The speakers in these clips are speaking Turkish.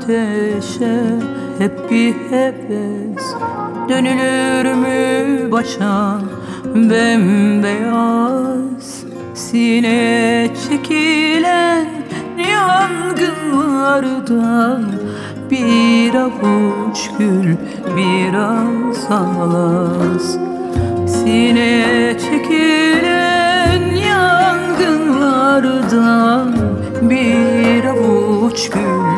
ateşe hep bir heves. Dönülür mü başa bembeyaz? Sine çekilen yangınlardan Bir avuç gül biraz ağlas Sine çekilen yangınlardan Bir avuç gül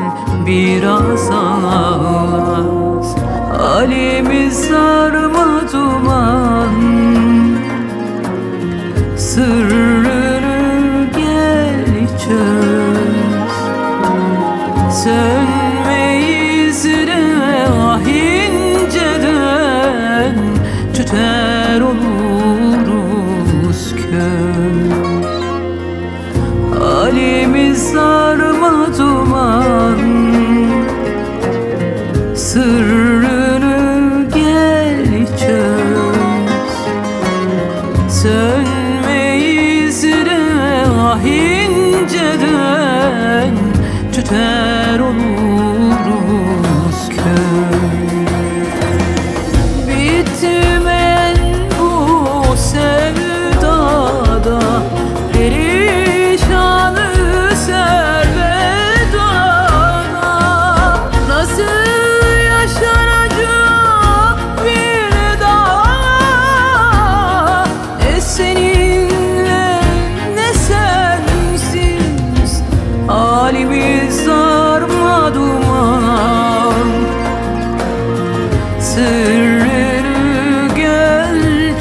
biraz ağlas Halimiz sarma duman. Sırrını gel çöz Sırrını gel çöz Sönmeyiz de ah Tüter Halimiz sarma duman. Sırrını gel